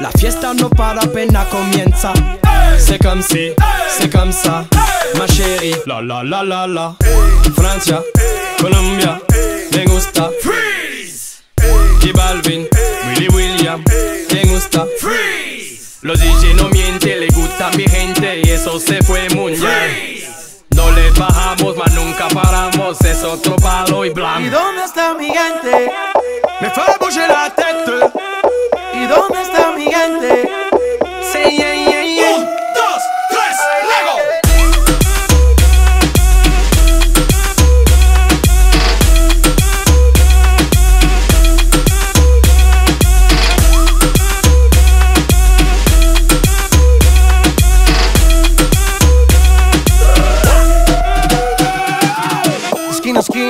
La fiesta no para, apenas comienza. C'est comme si, c'est comme ça, ma chérie. La la la la la. Francia, Colombia, me gusta. Freeze. J Balvin, Willy William, me gusta. Freeze. Los DJ no mienten, le gusta mi gente y eso se fue muy bien. No le bajamos, mas nunca paramos, es otro palo y blanco. ¿Y dónde está mi gente?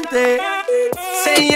gente. Sem